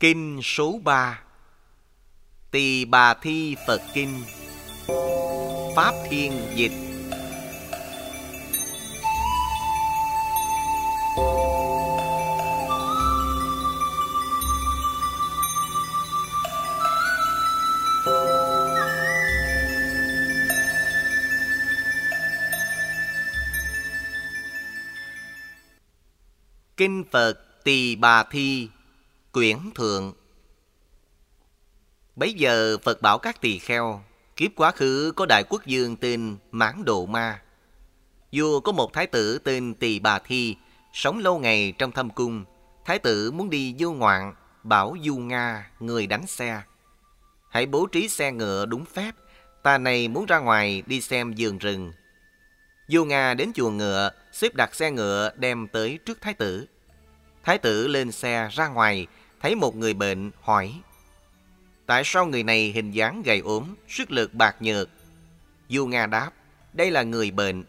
Kinh số 3 Tỳ Bà Thi Phật Kinh. Pháp Thiên Dịch. Kinh Phật Tỳ Bà Thi. Quyển Thượng Bấy giờ Phật bảo các tỳ kheo Kiếp quá khứ có đại quốc dương tên Mãn Độ Ma. Vua có một thái tử tên Tỳ Bà Thi Sống lâu ngày trong thâm cung. Thái tử muốn đi du ngoạn Bảo Du Nga người đánh xe. Hãy bố trí xe ngựa đúng phép Ta này muốn ra ngoài đi xem vườn rừng. Du Nga đến chuồng ngựa Xếp đặt xe ngựa đem tới trước thái tử. Thái tử lên xe ra ngoài, thấy một người bệnh, hỏi. Tại sao người này hình dáng gầy ốm, sức lực bạc nhược? Du Nga đáp, đây là người bệnh.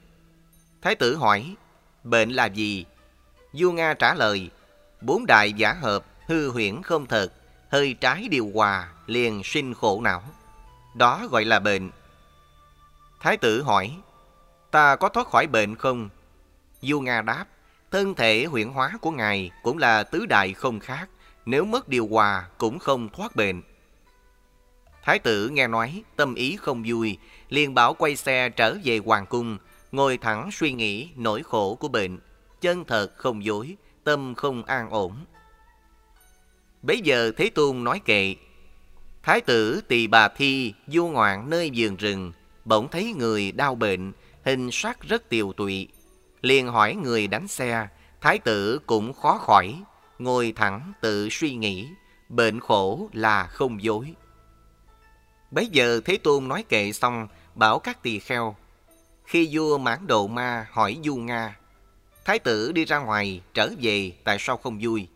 Thái tử hỏi, bệnh là gì? Du Nga trả lời, bốn đại giả hợp, hư huyễn không thật, hơi trái điều hòa, liền sinh khổ não. Đó gọi là bệnh. Thái tử hỏi, ta có thoát khỏi bệnh không? Du Nga đáp, Thân thể huyễn hóa của Ngài cũng là tứ đại không khác, nếu mất điều hòa cũng không thoát bệnh. Thái tử nghe nói, tâm ý không vui, liền bảo quay xe trở về hoàng cung, ngồi thẳng suy nghĩ nỗi khổ của bệnh, chân thật không dối, tâm không an ổn. Bấy giờ Thế Tôn nói kệ, Thái tử tỳ bà thi du ngoạn nơi vườn rừng, bỗng thấy người đau bệnh, hình sắc rất tiều tụy, liền hỏi người đánh xe, thái tử cũng khó khỏi, ngồi thẳng tự suy nghĩ, bệnh khổ là không dối. Bấy giờ Thế Tôn nói kệ xong, bảo các tỳ kheo. Khi vua mãn độ ma hỏi Du Nga, Thái tử đi ra ngoài, trở về, tại sao không vui?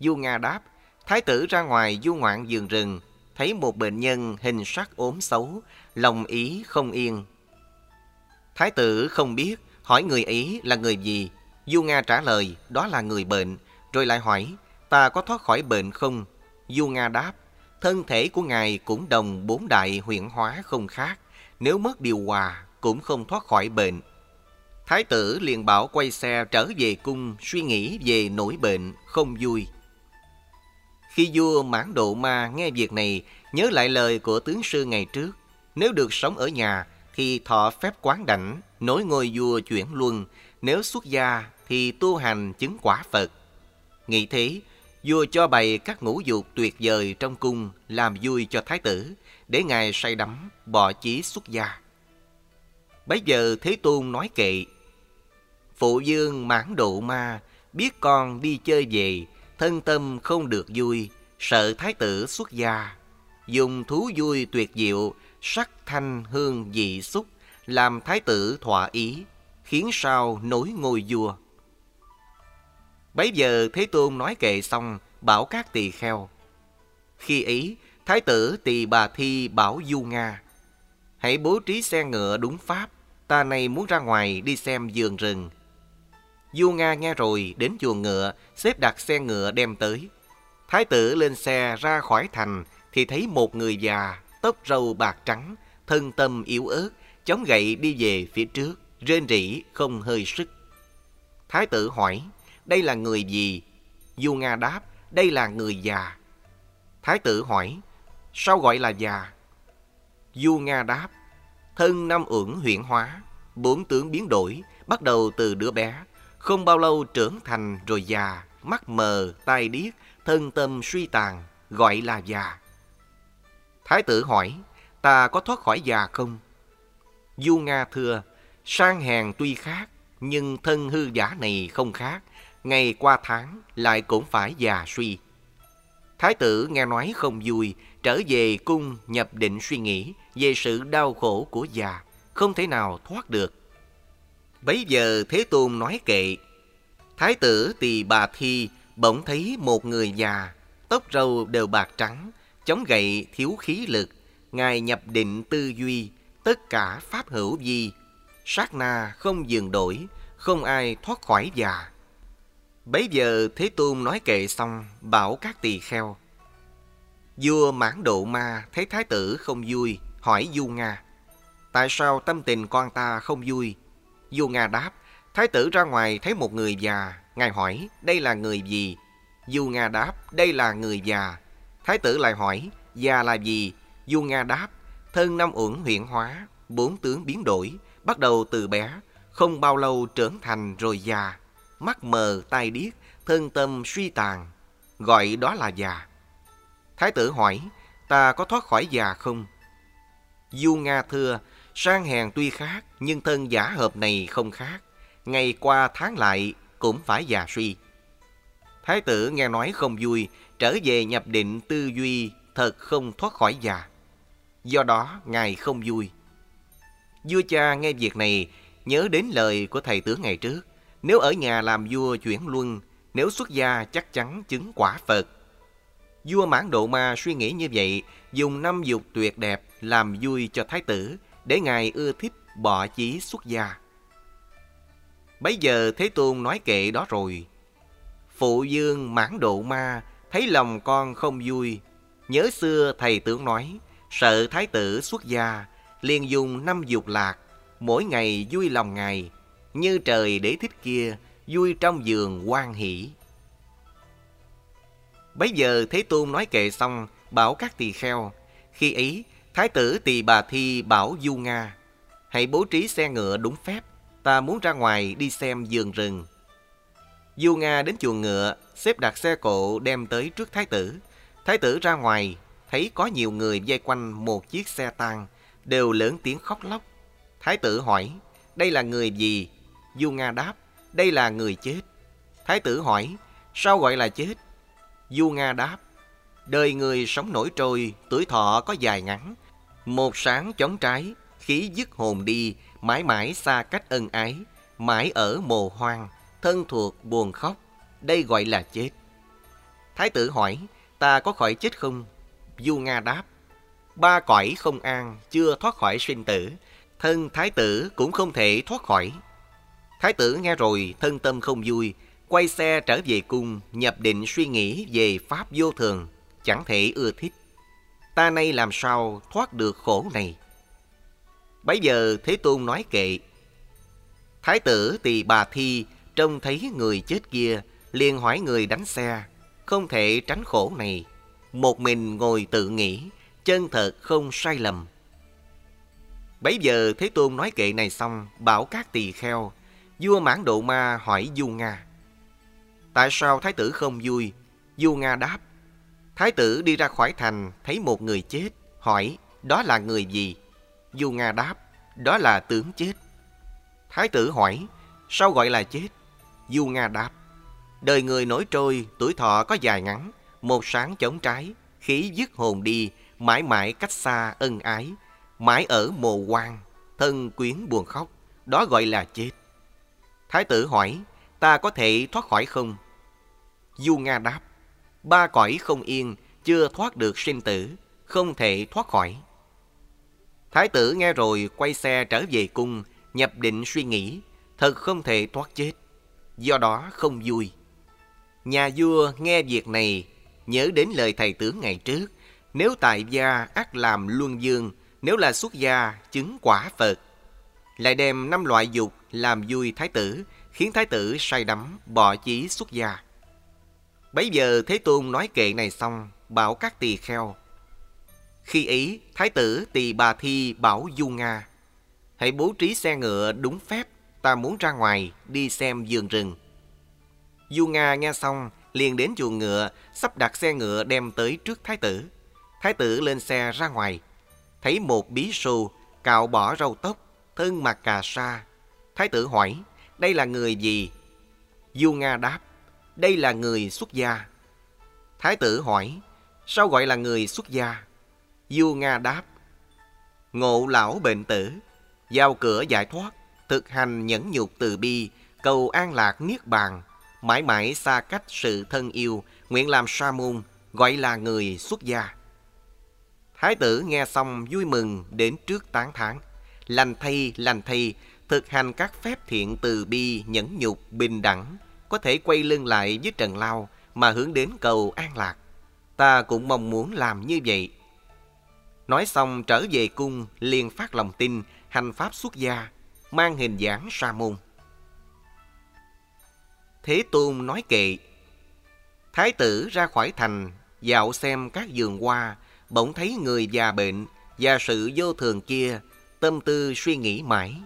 Du Nga đáp, Thái tử ra ngoài du ngoạn giường rừng, thấy một bệnh nhân hình sắc ốm xấu, lòng ý không yên. Thái tử không biết, hỏi người ý là người gì. Du Nga trả lời, đó là người bệnh, rồi lại hỏi, ta có thoát khỏi bệnh không? Du Nga đáp, thân thể của ngài cũng đồng bốn đại huyện hóa không khác, nếu mất điều hòa cũng không thoát khỏi bệnh. Thái tử liền bảo quay xe trở về cung suy nghĩ về nỗi bệnh không vui. Khi vua mãn độ ma nghe việc này, nhớ lại lời của tướng sư ngày trước, nếu được sống ở nhà thì thọ phép quán đảnh, nối ngôi vua chuyển luân, nếu xuất gia thì tu hành chứng quả Phật. Nghĩ thế, vua cho bày các ngũ dục tuyệt vời trong cung làm vui cho thái tử, để ngài say đắm, bỏ chí xuất gia. Bấy giờ Thế Tôn nói kệ, Phụ dương mãn độ ma, biết con đi chơi về, thân tâm không được vui, sợ thái tử xuất gia. Dùng thú vui tuyệt diệu, sắc thanh hương dị xúc, làm thái tử thỏa ý, khiến sao nối ngôi vua. Bấy giờ Thế Tôn nói kệ xong, bảo các tỳ kheo. Khi ấy, Thái tử tỳ bà thi bảo Du Nga, hãy bố trí xe ngựa đúng pháp, ta này muốn ra ngoài đi xem vườn rừng. Du Nga nghe rồi đến chuồng ngựa, xếp đặt xe ngựa đem tới. Thái tử lên xe ra khỏi thành thì thấy một người già, tóc râu bạc trắng, thân tâm yếu ớt, chống gậy đi về phía trước, rên rỉ không hơi sức. Thái tử hỏi, đây là người gì? Du Nga đáp, đây là người già. Thái tử hỏi, sao gọi là già? Du Nga đáp, thân năm ưỡng huyện hóa, bốn tướng biến đổi, bắt đầu từ đứa bé, không bao lâu trưởng thành rồi già, mắt mờ, tai điếc, thân tâm suy tàn, gọi là già. Thái tử hỏi, ta có thoát khỏi già không? Du Nga thưa, sang hèn tuy khác, nhưng thân hư giả này không khác, ngày qua tháng lại cũng phải già suy. Thái tử nghe nói không vui, trở về cung nhập định suy nghĩ về sự đau khổ của già, không thể nào thoát được. Bấy giờ Thế Tôn nói kệ, Thái tử tỳ bà thi bỗng thấy một người già, tóc râu đều bạc trắng, chống gậy thiếu khí lực, ngài nhập định tư duy, tất cả pháp hữu vi, sát na không dừng đổi, không ai thoát khỏi già. Bấy giờ Thế Tôn nói kệ xong, bảo các tỳ kheo. Vua mãn độ ma thấy thái tử không vui, hỏi Du Nga. Tại sao tâm tình con ta không vui? Du Nga đáp, thái tử ra ngoài thấy một người già. Ngài hỏi, đây là người gì? Du Nga đáp, đây là người già. Thái tử lại hỏi, già là gì? Du Nga đáp, thân năm uẩn huyện hóa, bốn tướng biến đổi, bắt đầu từ bé, không bao lâu trưởng thành rồi già, mắt mờ, tai điếc, thân tâm suy tàn, gọi đó là già. Thái tử hỏi, ta có thoát khỏi già không? Du Nga thưa, sang hèn tuy khác, nhưng thân giả hợp này không khác. Ngày qua tháng lại, cũng phải già suy. Thái tử nghe nói không vui, trở về nhập định tư duy, thật không thoát khỏi già. Do đó, Ngài không vui. Vua cha nghe việc này, nhớ đến lời của thầy tướng ngày trước. Nếu ở nhà làm vua chuyển luân, nếu xuất gia chắc chắn chứng quả Phật. Vua mãn độ ma suy nghĩ như vậy, dùng năm dục tuyệt đẹp làm vui cho thái tử, để ngài ưa thích bỏ chí xuất gia. Bấy giờ Thế Tôn nói kệ đó rồi. Phụ dương mãn độ ma, thấy lòng con không vui. Nhớ xưa thầy tướng nói, sợ thái tử xuất gia, liền dùng năm dục lạc, mỗi ngày vui lòng ngài, như trời để thích kia, vui trong giường quan hỷ. Bấy giờ Thế Tôn nói kệ xong, bảo các tỳ kheo. Khi ấy, Thái tử tỳ bà thi bảo Du Nga, hãy bố trí xe ngựa đúng phép, ta muốn ra ngoài đi xem vườn rừng. Du Nga đến chuồng ngựa, xếp đặt xe cộ đem tới trước Thái tử. Thái tử ra ngoài, thấy có nhiều người dây quanh một chiếc xe tang, đều lớn tiếng khóc lóc. Thái tử hỏi, đây là người gì? Du Nga đáp, đây là người chết. Thái tử hỏi, sao gọi là chết? Du Nga đáp, đời người sống nổi trôi, tuổi thọ có dài ngắn. Một sáng chóng trái, khí dứt hồn đi, mãi mãi xa cách ân ái, mãi ở mồ hoang, thân thuộc buồn khóc, đây gọi là chết. Thái tử hỏi, ta có khỏi chết không? Du Nga đáp, ba cõi không an, chưa thoát khỏi sinh tử, thân thái tử cũng không thể thoát khỏi. Thái tử nghe rồi, thân tâm không vui, quay xe trở về cung, nhập định suy nghĩ về pháp vô thường, chẳng thể ưa thích. Ta nay làm sao thoát được khổ này? Bấy giờ Thế Tôn nói kệ. Thái tử tỳ bà thi trông thấy người chết kia, liền hỏi người đánh xe, không thể tránh khổ này. Một mình ngồi tự nghĩ, chân thật không sai lầm. Bấy giờ Thế Tôn nói kệ này xong, bảo các tỳ kheo, vua mãn độ ma hỏi Du Nga. Tại sao thái tử không vui? Du Nga đáp. Thái tử đi ra khỏi thành, thấy một người chết, hỏi, đó là người gì? Du Nga đáp, đó là tướng chết. Thái tử hỏi, sao gọi là chết? Du Nga đáp, đời người nổi trôi, tuổi thọ có dài ngắn, một sáng chống trái, khí dứt hồn đi, mãi mãi cách xa ân ái, mãi ở mồ quan, thân quyến buồn khóc, đó gọi là chết. Thái tử hỏi, ta có thể thoát khỏi không? Du Nga đáp, ba cõi không yên, chưa thoát được sinh tử, không thể thoát khỏi. Thái tử nghe rồi quay xe trở về cung, nhập định suy nghĩ, thật không thể thoát chết, do đó không vui. Nhà vua nghe việc này, nhớ đến lời thầy tướng ngày trước, nếu tại gia ác làm luân dương, nếu là xuất gia chứng quả Phật. Lại đem năm loại dục làm vui thái tử, khiến thái tử say đắm, bỏ chí xuất gia. Bấy giờ Thế Tôn nói kệ này xong, bảo các tỳ kheo. Khi ấy, Thái tử tỳ bà thi bảo Du Nga, hãy bố trí xe ngựa đúng phép, ta muốn ra ngoài đi xem vườn rừng. Du Nga nghe xong, liền đến chuồng ngựa, sắp đặt xe ngựa đem tới trước Thái tử. Thái tử lên xe ra ngoài, thấy một bí sù cạo bỏ râu tóc, thân mặc cà sa. Thái tử hỏi, đây là người gì? Du Nga đáp, đây là người xuất gia. Thái tử hỏi, sao gọi là người xuất gia? Du Nga đáp, ngộ lão bệnh tử, giao cửa giải thoát, thực hành nhẫn nhục từ bi, cầu an lạc niết bàn, mãi mãi xa cách sự thân yêu, nguyện làm sa môn, gọi là người xuất gia. Thái tử nghe xong vui mừng đến trước tán thán lành thay, lành thay, thực hành các phép thiện từ bi, nhẫn nhục, bình đẳng, có thể quay lưng lại với trần lao mà hướng đến cầu an lạc. Ta cũng mong muốn làm như vậy. Nói xong trở về cung liền phát lòng tin, hành pháp xuất gia, mang hình dáng sa môn. Thế Tôn nói kệ, Thái tử ra khỏi thành, dạo xem các giường hoa, bỗng thấy người già bệnh và sự vô thường kia, tâm tư suy nghĩ mãi,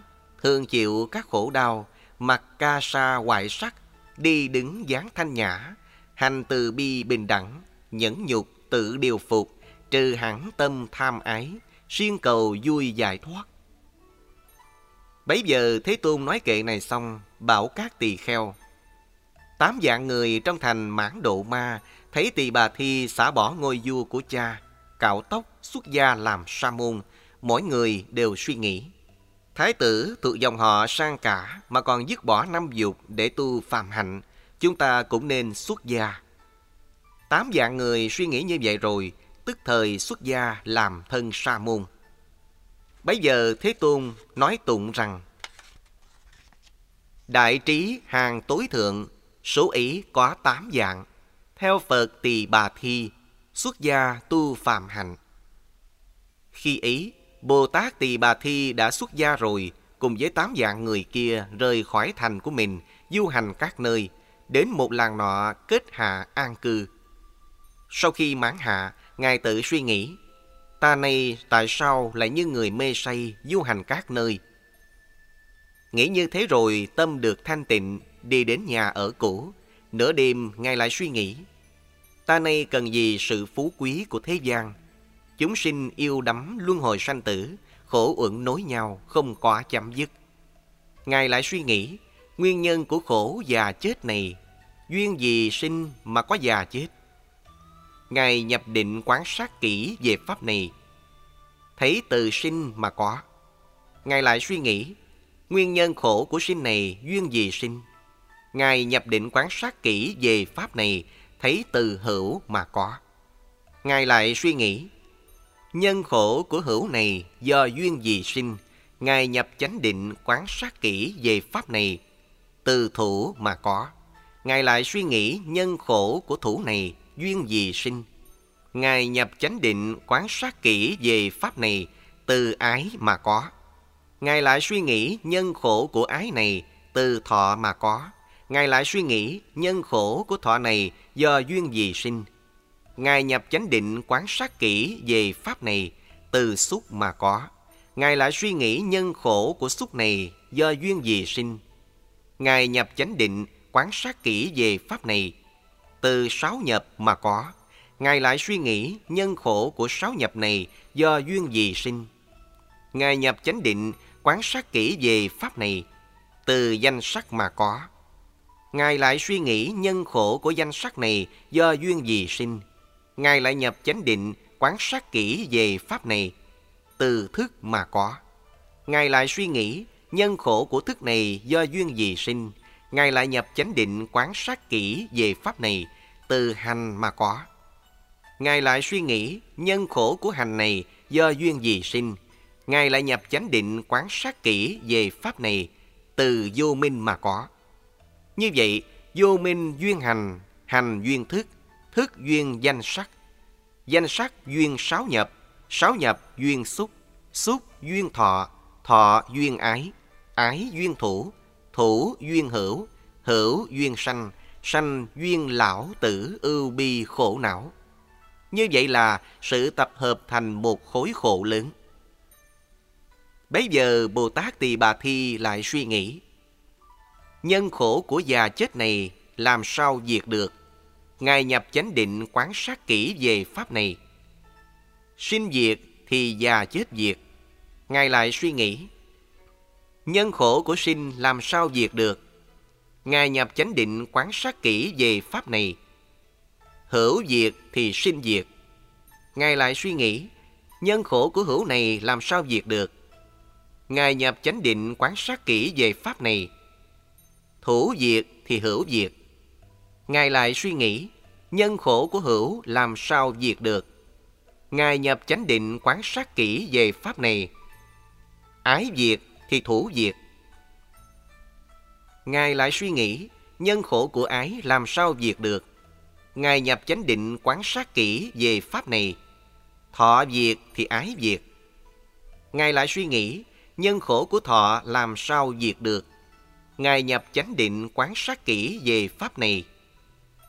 thường chịu các khổ đau, mặc ca sa hoại sắc, đi đứng dáng thanh nhã, hành từ bi bình đẳng, nhẫn nhục tự điều phục, trừ hẳn tâm tham ái, siêng cầu vui giải thoát. Bấy giờ Thế Tôn nói kệ này xong, bảo các tỳ kheo. Tám dạng người trong thành mãn độ ma, thấy tỳ bà thi xả bỏ ngôi vua của cha, cạo tóc, xuất gia làm sa môn, mỗi người đều suy nghĩ. Thái tử thuộc dòng họ sang cả mà còn dứt bỏ năm dục để tu phàm hạnh, chúng ta cũng nên xuất gia. Tám dạng người suy nghĩ như vậy rồi, tức thời xuất gia làm thân sa môn. Bấy giờ Thế Tôn nói tụng rằng Đại trí hàng tối thượng, số ý có tám dạng, theo Phật tỳ bà thi, xuất gia tu phàm hạnh. Khi ấy, Bồ Tát Tỳ Bà Thi đã xuất gia rồi, cùng với tám dạng người kia rời khỏi thành của mình, du hành các nơi, đến một làng nọ kết hạ an cư. Sau khi mãn hạ, Ngài tự suy nghĩ, ta này tại sao lại như người mê say du hành các nơi? Nghĩ như thế rồi tâm được thanh tịnh, đi đến nhà ở cũ. Nửa đêm Ngài lại suy nghĩ, ta này cần gì sự phú quý của thế gian? Chúng sinh yêu đắm luân hồi sanh tử, khổ uẩn nối nhau, không có chấm dứt. Ngài lại suy nghĩ, nguyên nhân của khổ già chết này, duyên gì sinh mà có già chết? Ngài nhập định quán sát kỹ về pháp này, thấy từ sinh mà có. Ngài lại suy nghĩ, nguyên nhân khổ của sinh này duyên gì sinh? Ngài nhập định quán sát kỹ về pháp này, thấy từ hữu mà có. Ngài lại suy nghĩ, Nhân khổ của hữu này do duyên gì sinh, Ngài nhập chánh định quán sát kỹ về pháp này, từ thủ mà có. Ngài lại suy nghĩ nhân khổ của thủ này duyên gì sinh. Ngài nhập chánh định quán sát kỹ về pháp này, từ ái mà có. Ngài lại suy nghĩ nhân khổ của ái này từ thọ mà có. Ngài lại suy nghĩ nhân khổ của thọ này do duyên gì sinh. Ngài nhập chánh định quán sát kỹ về pháp này từ xúc mà có. Ngài lại suy nghĩ nhân khổ của xúc này do duyên gì sinh. Ngài nhập chánh định quán sát kỹ về pháp này từ sáu nhập mà có. Ngài lại suy nghĩ nhân khổ của sáu nhập này do duyên gì sinh. Ngài nhập chánh định quán sát kỹ về pháp này từ danh sắc mà có. Ngài lại suy nghĩ nhân khổ của danh sắc này do duyên gì sinh. Ngài lại nhập chánh định quán sát kỹ về pháp này từ thức mà có. Ngài lại suy nghĩ nhân khổ của thức này do duyên gì sinh. Ngài lại nhập chánh định quán sát kỹ về pháp này từ hành mà có. Ngài lại suy nghĩ nhân khổ của hành này do duyên gì sinh. Ngài lại nhập chánh định quán sát kỹ về pháp này từ vô minh mà có. Như vậy, vô minh duyên hành, hành duyên thức, thức duyên danh sắc. Danh sắc duyên sáu nhập, sáu nhập duyên xúc, xúc duyên thọ, thọ duyên ái, ái duyên thủ, thủ duyên hữu, hữu duyên sanh, sanh duyên lão tử ưu bi khổ não. Như vậy là sự tập hợp thành một khối khổ lớn. Bấy giờ Bồ Tát Tỳ Bà Thi lại suy nghĩ. Nhân khổ của già chết này làm sao diệt được? Ngài nhập chánh định quán sát kỹ về pháp này. Sinh diệt thì già chết diệt. Ngài lại suy nghĩ. Nhân khổ của sinh làm sao diệt được? Ngài nhập chánh định quán sát kỹ về pháp này. Hữu diệt thì sinh diệt. Ngài lại suy nghĩ. Nhân khổ của hữu này làm sao diệt được? Ngài nhập chánh định quán sát kỹ về pháp này. Thủ diệt thì hữu diệt. Ngài lại suy nghĩ, nhân khổ của hữu làm sao diệt được. Ngài nhập chánh định quán sát kỹ về pháp này. Ái diệt thì thủ diệt. Ngài lại suy nghĩ, nhân khổ của ái làm sao diệt được. Ngài nhập chánh định quán sát kỹ về pháp này. Thọ diệt thì ái diệt. Ngài lại suy nghĩ, nhân khổ của thọ làm sao diệt được. Ngài nhập chánh định quán sát kỹ về pháp này.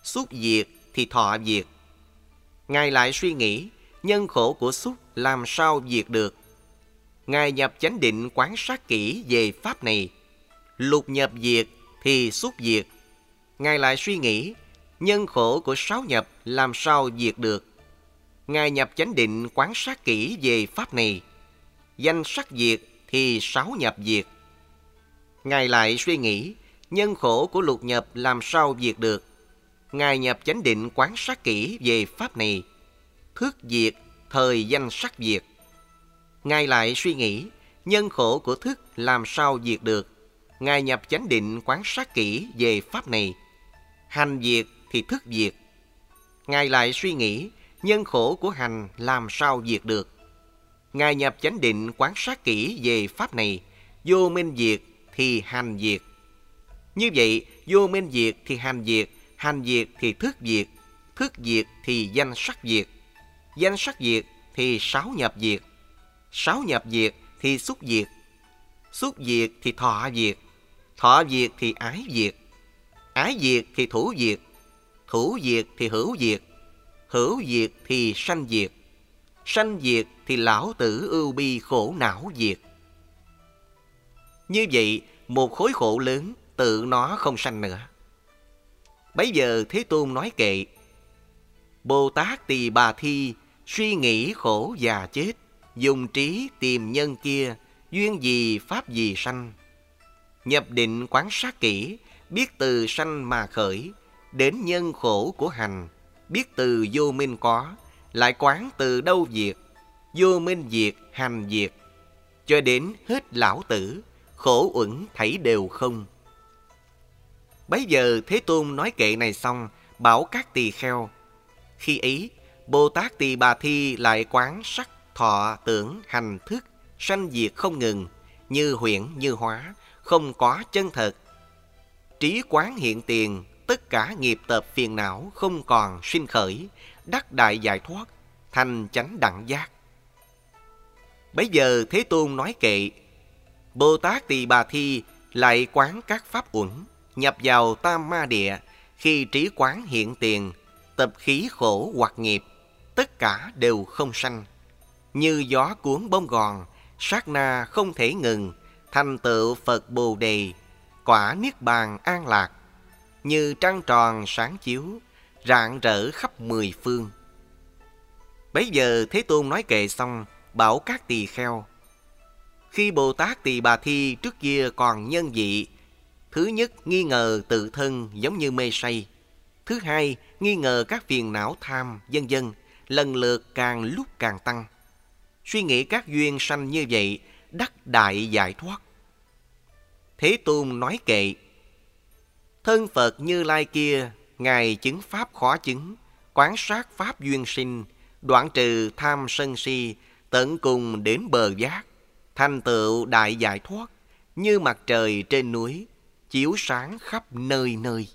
Xúc diệt thì thọ diệt. Ngài lại suy nghĩ, nhân khổ của xúc làm sao diệt được. Ngài nhập chánh định quán sát kỹ về pháp này. Lục nhập diệt thì xúc diệt. Ngài lại suy nghĩ, nhân khổ của sáu nhập làm sao diệt được. Ngài nhập chánh định quán sát kỹ về pháp này. Danh sắc diệt thì sáu nhập diệt. Ngài lại suy nghĩ, nhân khổ của lục nhập làm sao diệt được. Ngài nhập chánh định quán sát kỹ về pháp này. Thước diệt, thời danh sắc diệt. Ngài lại suy nghĩ, nhân khổ của thức làm sao diệt được. Ngài nhập chánh định quán sát kỹ về pháp này. Hành diệt thì thức diệt. Ngài lại suy nghĩ, nhân khổ của hành làm sao diệt được. Ngài nhập chánh định quán sát kỹ về pháp này, vô minh diệt thì hành diệt. Như vậy, vô minh diệt thì hành diệt, hành diệt thì thức diệt, thức diệt thì danh sắc diệt, danh sắc diệt thì sáu nhập diệt, sáu nhập diệt thì xúc diệt, xúc diệt thì thọ diệt, thọ diệt thì ái diệt, ái diệt thì thủ diệt, thủ diệt thì hữu diệt, hữu diệt thì sanh diệt, sanh diệt thì lão tử ưu bi khổ não diệt. Như vậy, một khối khổ lớn tự nó không sanh nữa. Bấy giờ Thế Tôn nói kệ, Bồ Tát Tỳ Bà Thi suy nghĩ khổ già chết, dùng trí tìm nhân kia, duyên gì pháp gì sanh. Nhập định quán sát kỹ, biết từ sanh mà khởi, đến nhân khổ của hành, biết từ vô minh có, lại quán từ đâu diệt, vô minh diệt, hành diệt, cho đến hết lão tử, khổ uẩn thảy đều không. Bấy giờ Thế Tôn nói kệ này xong, bảo các tỳ kheo. Khi ấy, Bồ Tát Tỳ Bà Thi lại quán sắc, thọ, tưởng, hành, thức, sanh diệt không ngừng, như huyễn, như hóa, không có chân thật. Trí quán hiện tiền, tất cả nghiệp tập phiền não không còn sinh khởi, đắc đại giải thoát, thành chánh đẳng giác. Bây giờ Thế Tôn nói kệ, Bồ Tát Tỳ Bà Thi lại quán các pháp uẩn, nhập vào tam ma địa, khi trí quán hiện tiền, tập khí khổ hoặc nghiệp, tất cả đều không sanh. Như gió cuốn bông gòn, sát na không thể ngừng, thành tựu Phật Bồ Đề, quả Niết Bàn an lạc, như trăng tròn sáng chiếu, rạng rỡ khắp mười phương. Bấy giờ Thế Tôn nói kệ xong, bảo các tỳ kheo. Khi Bồ Tát Tỳ Bà Thi trước kia còn nhân dị, thứ nhất nghi ngờ tự thân giống như mê say. Thứ hai, nghi ngờ các phiền não tham, dân dân, lần lượt càng lúc càng tăng. Suy nghĩ các duyên sanh như vậy, đắc đại giải thoát. Thế Tôn nói kệ, Thân Phật Như Lai kia, Ngài chứng Pháp khó chứng, quán sát Pháp duyên sinh, đoạn trừ tham sân si, tận cùng đến bờ giác, thành tựu đại giải thoát, như mặt trời trên núi, chiếu sáng khắp nơi nơi.